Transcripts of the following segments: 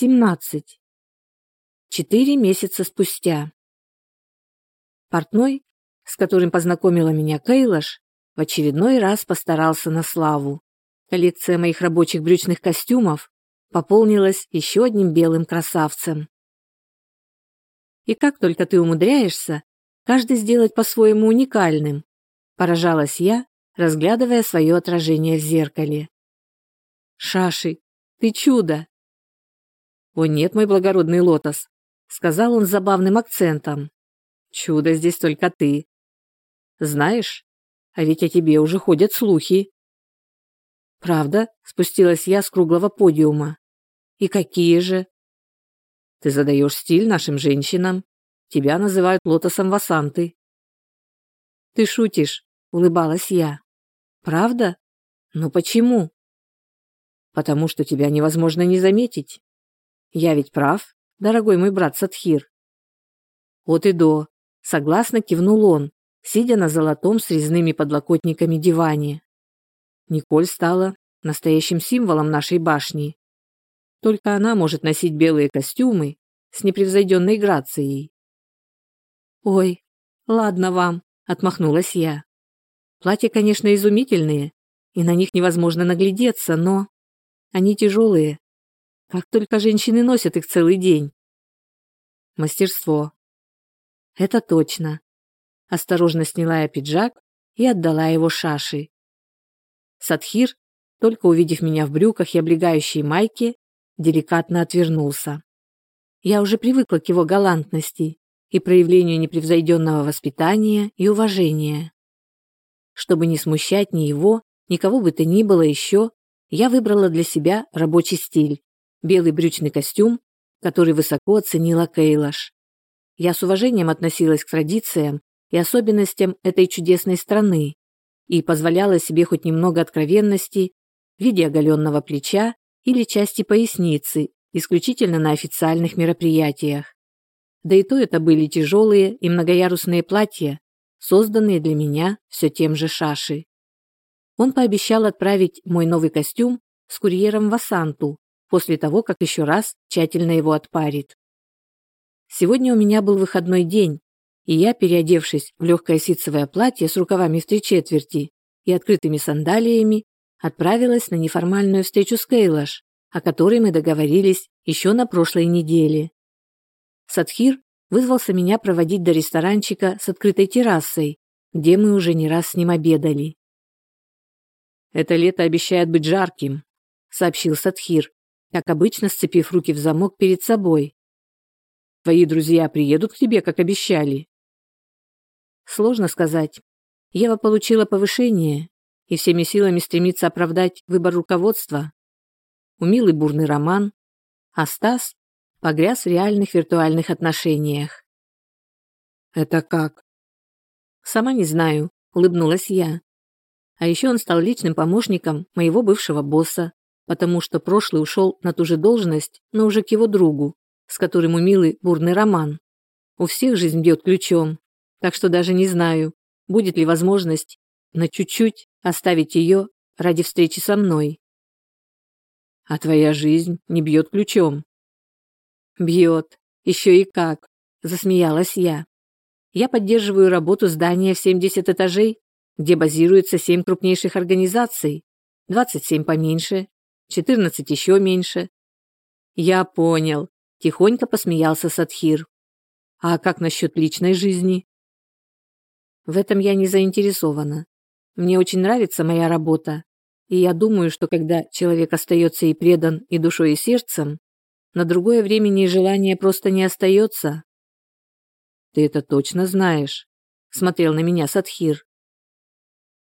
17. Четыре месяца спустя. Портной, с которым познакомила меня Кейлаш, в очередной раз постарался на славу. Коллекция моих рабочих брючных костюмов пополнилась еще одним белым красавцем. И как только ты умудряешься, каждый сделать по-своему уникальным, поражалась я, разглядывая свое отражение в зеркале. Шаши, ты чудо! «О нет, мой благородный лотос», — сказал он с забавным акцентом. «Чудо здесь только ты. Знаешь, а ведь о тебе уже ходят слухи». «Правда?» — спустилась я с круглого подиума. «И какие же?» «Ты задаешь стиль нашим женщинам. Тебя называют лотосом Васанты». «Ты шутишь», — улыбалась я. «Правда? Но почему?» «Потому что тебя невозможно не заметить. Я ведь прав, дорогой мой брат Садхир. Вот и до, согласно кивнул он, сидя на золотом с резными подлокотниками диване. Николь стала настоящим символом нашей башни. Только она может носить белые костюмы с непревзойденной грацией. «Ой, ладно вам», — отмахнулась я. «Платья, конечно, изумительные, и на них невозможно наглядеться, но они тяжелые, как только женщины носят их целый день. Мастерство. Это точно. Осторожно сняла я пиджак и отдала его Шаши. Садхир, только увидев меня в брюках и облегающей майке, деликатно отвернулся. Я уже привыкла к его галантности и проявлению непревзойденного воспитания и уважения. Чтобы не смущать ни его, никого бы то ни было еще, я выбрала для себя рабочий стиль белый брючный костюм, который высоко оценила Кейлаш. Я с уважением относилась к традициям и особенностям этой чудесной страны и позволяла себе хоть немного откровенности в виде оголенного плеча или части поясницы, исключительно на официальных мероприятиях. Да и то это были тяжелые и многоярусные платья, созданные для меня все тем же Шаши. Он пообещал отправить мой новый костюм с курьером в Асанту, после того, как еще раз тщательно его отпарит. Сегодня у меня был выходной день, и я, переодевшись в легкое ситцевое платье с рукавами в три четверти и открытыми сандалиями, отправилась на неформальную встречу с Кейлаш, о которой мы договорились еще на прошлой неделе. Садхир вызвался меня проводить до ресторанчика с открытой террасой, где мы уже не раз с ним обедали. «Это лето обещает быть жарким», — сообщил Садхир, как обычно сцепив руки в замок перед собой. «Твои друзья приедут к тебе, как обещали?» Сложно сказать. Ева получила повышение и всеми силами стремится оправдать выбор руководства. У Милы бурный роман, а Стас погряз в реальных виртуальных отношениях. «Это как?» «Сама не знаю», — улыбнулась я. А еще он стал личным помощником моего бывшего босса, потому что прошлый ушел на ту же должность, но уже к его другу, с которым у Милы бурный роман. У всех жизнь бьет ключом, так что даже не знаю, будет ли возможность на чуть-чуть оставить ее ради встречи со мной. А твоя жизнь не бьет ключом. Бьет, еще и как, засмеялась я. Я поддерживаю работу здания в 70 этажей, где базируются семь крупнейших организаций, 27 поменьше, четырнадцать еще меньше. Я понял, тихонько посмеялся Садхир. А как насчет личной жизни? В этом я не заинтересована. Мне очень нравится моя работа, и я думаю, что когда человек остается и предан и душой, и сердцем, на другое времени и желание просто не остается. Ты это точно знаешь, смотрел на меня Садхир.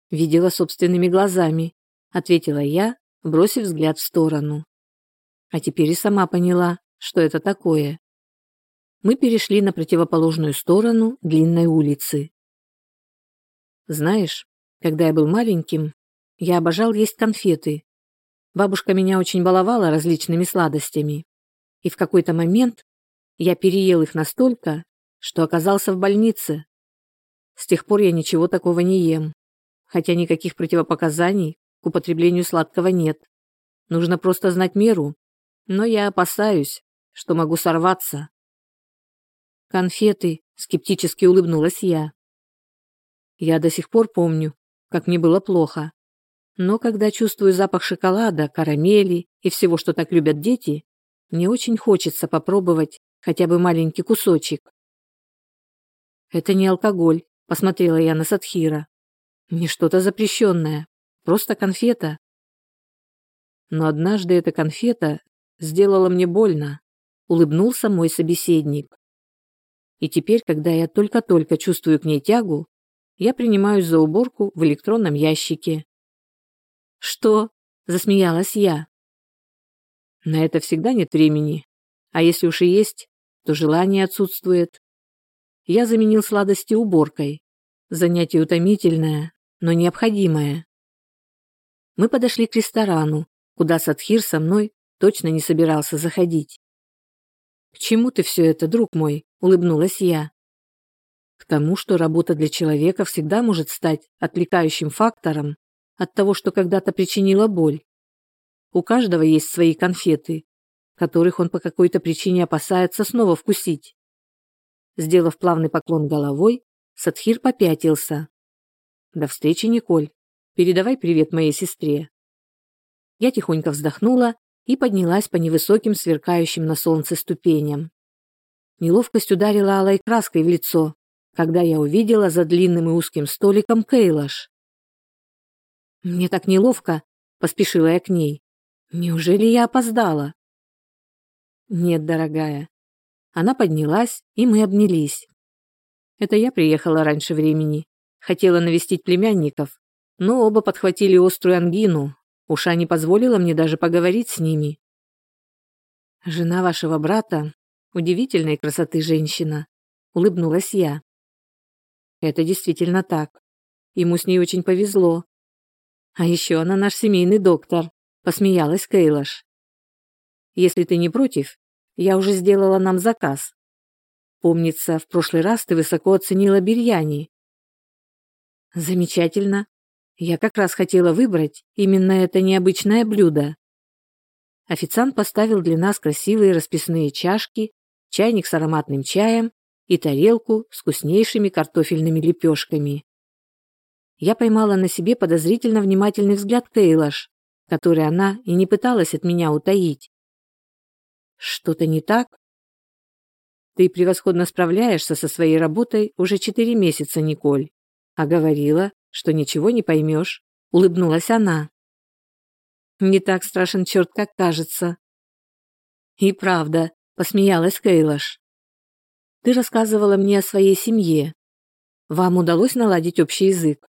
Видела собственными глазами, ответила я, бросив взгляд в сторону. А теперь и сама поняла, что это такое. Мы перешли на противоположную сторону длинной улицы. Знаешь, когда я был маленьким, я обожал есть конфеты. Бабушка меня очень баловала различными сладостями. И в какой-то момент я переел их настолько, что оказался в больнице. С тех пор я ничего такого не ем, хотя никаких противопоказаний к употреблению сладкого нет. Нужно просто знать меру. Но я опасаюсь, что могу сорваться. Конфеты, скептически улыбнулась я. Я до сих пор помню, как мне было плохо. Но когда чувствую запах шоколада, карамели и всего, что так любят дети, мне очень хочется попробовать хотя бы маленький кусочек. Это не алкоголь, посмотрела я на Садхира. Не что-то запрещенное, просто конфета. Но однажды эта конфета сделала мне больно, улыбнулся мой собеседник. И теперь, когда я только-только чувствую к ней тягу, я принимаюсь за уборку в электронном ящике. «Что?» – засмеялась я. На это всегда нет времени, а если уж и есть, то желание отсутствует. Я заменил сладости уборкой. Занятие утомительное, но необходимое. Мы подошли к ресторану, куда Садхир со мной точно не собирался заходить. «К чему ты все это, друг мой?» – улыбнулась я. «К тому, что работа для человека всегда может стать отвлекающим фактором от того, что когда-то причинила боль. У каждого есть свои конфеты, которых он по какой-то причине опасается снова вкусить. Сделав плавный поклон головой, Садхир попятился. «До встречи, Николь. Передавай привет моей сестре». Я тихонько вздохнула и поднялась по невысоким сверкающим на солнце ступеням. Неловкость ударила алой краской в лицо, когда я увидела за длинным и узким столиком Кейлаш. «Мне так неловко», — поспешила я к ней. «Неужели я опоздала?» «Нет, дорогая». Она поднялась, и мы обнялись. Это я приехала раньше времени. Хотела навестить племянников, но оба подхватили острую ангину. Уша не позволила мне даже поговорить с ними. «Жена вашего брата — удивительной красоты женщина», — улыбнулась я. «Это действительно так. Ему с ней очень повезло. А еще она наш семейный доктор», — посмеялась Кейлаш. Если ты не против, я уже сделала нам заказ. Помнится, в прошлый раз ты высоко оценила бирьяни. Замечательно. Я как раз хотела выбрать именно это необычное блюдо. Официант поставил для нас красивые расписные чашки, чайник с ароматным чаем и тарелку с вкуснейшими картофельными лепешками. Я поймала на себе подозрительно внимательный взгляд Кейлаш, который она и не пыталась от меня утаить. Что-то не так? Ты превосходно справляешься со своей работой уже четыре месяца, Николь. А говорила, что ничего не поймешь. Улыбнулась она. Не так страшен черт, как кажется. И правда, посмеялась Кейлаш. Ты рассказывала мне о своей семье. Вам удалось наладить общий язык?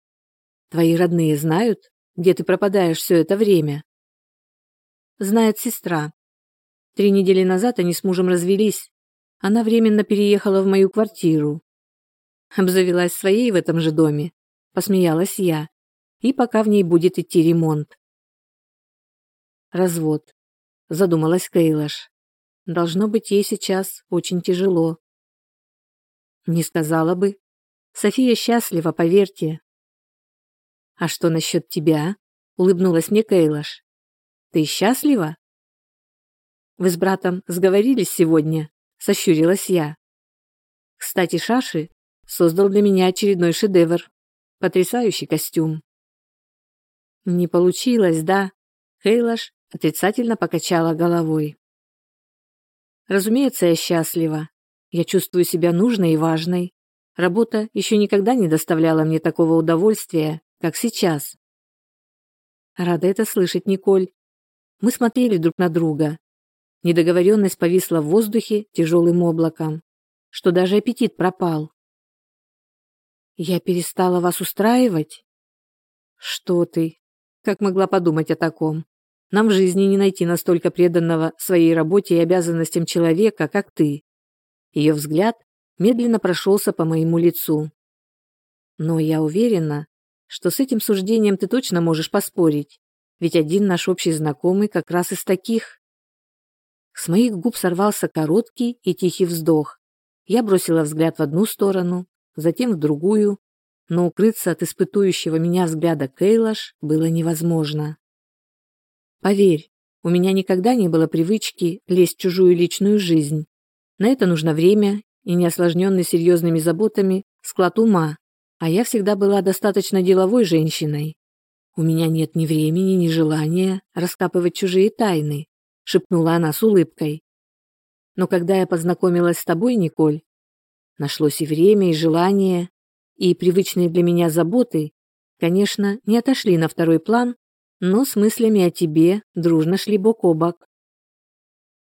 Твои родные знают, где ты пропадаешь все это время? Знает сестра. Три недели назад они с мужем развелись. Она временно переехала в мою квартиру. Обзавелась своей в этом же доме. Посмеялась я. И пока в ней будет идти ремонт. Развод. Задумалась Кейлаш. Должно быть, ей сейчас очень тяжело. Не сказала бы. София счастлива, поверьте. А что насчет тебя? Улыбнулась мне Кейлаш. Ты счастлива? Вы с братом сговорились сегодня?» – сощурилась я. Кстати, Шаши создал для меня очередной шедевр. Потрясающий костюм. Не получилось, да? Хейлаш отрицательно покачала головой. Разумеется, я счастлива. Я чувствую себя нужной и важной. Работа еще никогда не доставляла мне такого удовольствия, как сейчас. Рада это слышать, Николь. Мы смотрели друг на друга, Недоговоренность повисла в воздухе тяжелым облаком, что даже аппетит пропал. «Я перестала вас устраивать?» «Что ты? Как могла подумать о таком? Нам в жизни не найти настолько преданного своей работе и обязанностям человека, как ты». Ее взгляд медленно прошелся по моему лицу. «Но я уверена, что с этим суждением ты точно можешь поспорить, ведь один наш общий знакомый как раз из таких. С моих губ сорвался короткий и тихий вздох. Я бросила взгляд в одну сторону, затем в другую, но укрыться от испытующего меня взгляда Кейлаш было невозможно. Поверь, У меня никогда не было привычки лезть в чужую личную жизнь. На это нужно время и неосложненный серьезными заботами склад ума, а я всегда была достаточно деловой женщиной. У меня нет ни времени, ни желания раскапывать чужие тайны, шепнула она с улыбкой. Но когда я познакомилась с тобой, Николь, нашлось и время, и желание, и привычные для меня заботы, конечно, не отошли на второй план, но с мыслями о тебе дружно шли бок о бок.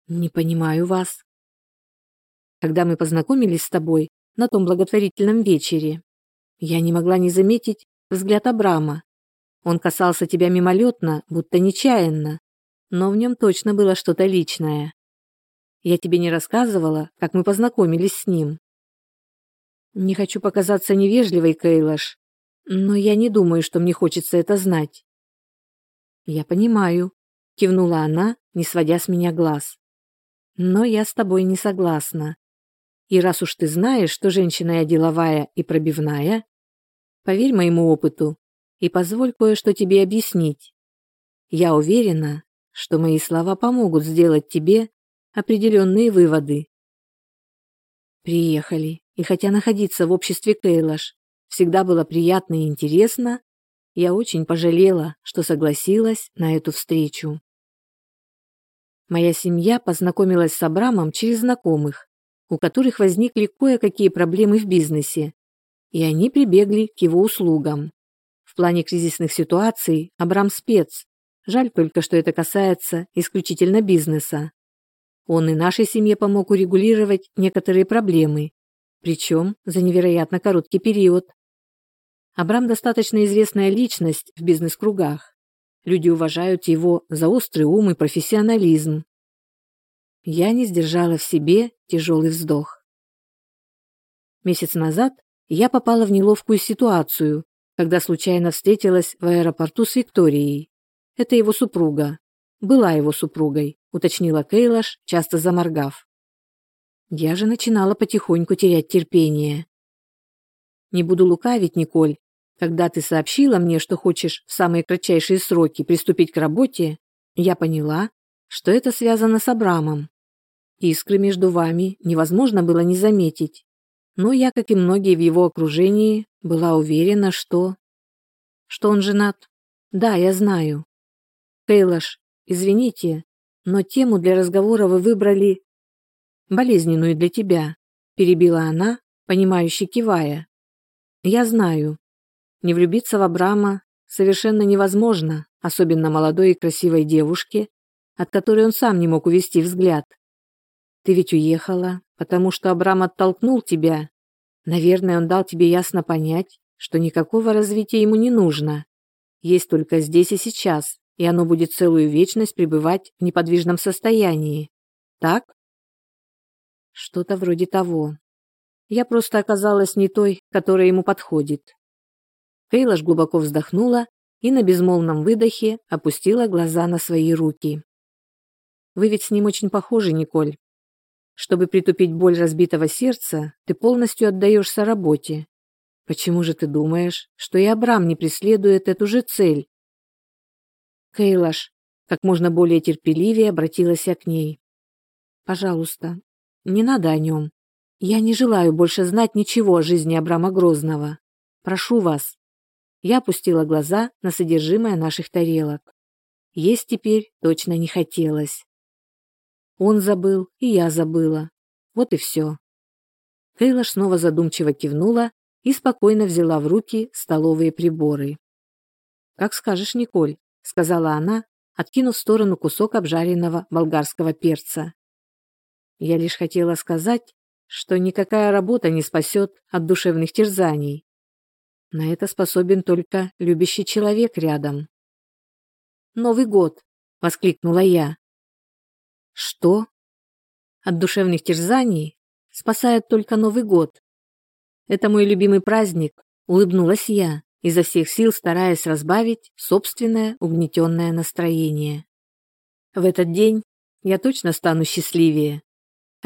Не понимаю вас. Когда мы познакомились с тобой на том благотворительном вечере, я не могла не заметить взгляд Абрама. Он касался тебя мимолетно, будто нечаянно, но в нем точно было что-то личное. Я тебе не рассказывала, как мы познакомились с ним. Не хочу показаться невежливой, Кейлаш, но я не думаю, что мне хочется это знать. Я понимаю, кивнула она, не сводя с меня глаз. Но я с тобой не согласна. И раз уж ты знаешь, что женщина я деловая и пробивная, поверь моему опыту и позволь кое-что тебе объяснить. Я уверена, что мои слова помогут сделать тебе определенные выводы. Приехали, и хотя находиться в обществе Кейлаш всегда было приятно и интересно, я очень пожалела, что согласилась на эту встречу. Моя семья познакомилась с Абрамом через знакомых, у которых возникли кое-какие проблемы в бизнесе, и они прибегли к его услугам. В плане кризисных ситуаций Абрам спец. Жаль только, что это касается исключительно бизнеса. Он и нашей семье помог урегулировать некоторые проблемы, причем за невероятно короткий период. Абрам достаточно известная личность в бизнес-кругах. Люди уважают его за острый ум и профессионализм. Я не сдержала в себе тяжелый вздох. Месяц назад я попала в неловкую ситуацию, когда случайно встретилась в аэропорту с Викторией. Это его супруга. Была его супругой, уточнила Кейлаш, часто заморгав. Я же начинала потихоньку терять терпение. Не буду лукавить, Николь, когда ты сообщила мне, что хочешь в самые кратчайшие сроки приступить к работе, я поняла, что это связано с Абрамом. Искры между вами невозможно было не заметить. Но я, как и многие в его окружении, была уверена, что... Что он женат? Да, я знаю. Кейлаш, извините, но тему для разговора вы выбрали болезненную для тебя, перебила она, понимающе кивая. Я знаю, не влюбиться в Абрама совершенно невозможно, особенно молодой и красивой девушке, от которой он сам не мог увести взгляд. Ты ведь уехала, потому что Абрам оттолкнул тебя. Наверное, он дал тебе ясно понять, что никакого развития ему не нужно. Есть только здесь и сейчас, и оно будет целую вечность пребывать в неподвижном состоянии. Так? Что-то вроде того. Я просто оказалась не той, которая ему подходит. Кейлаш глубоко вздохнула и на безмолвном выдохе опустила глаза на свои руки. «Вы ведь с ним очень похожи, Николь. Чтобы притупить боль разбитого сердца, ты полностью отдаешься работе. Почему же ты думаешь, что и Абрам не преследует эту же цель?» Кейлаш, как можно более терпеливее обратилась я к ней. «Пожалуйста, не надо о нем. Я не желаю больше знать ничего о жизни Абрама Грозного. Прошу вас, я опустила глаза на содержимое наших тарелок. Есть теперь точно не хотелось. Он забыл, и я забыла. Вот и все. Кейлаш снова задумчиво кивнула и спокойно взяла в руки столовые приборы. «Как скажешь, Николь», — сказала она, откинув в сторону кусок обжаренного болгарского перца. «Я лишь хотела сказать, что никакая работа не спасет от душевных терзаний. На это способен только любящий человек рядом. «Новый год!» — воскликнула я. «Что?» От душевных терзаний спасает только Новый год. Это мой любимый праздник, улыбнулась я, изо всех сил стараясь разбавить собственное угнетенное настроение. В этот день я точно стану счастливее.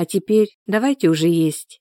А теперь давайте уже есть.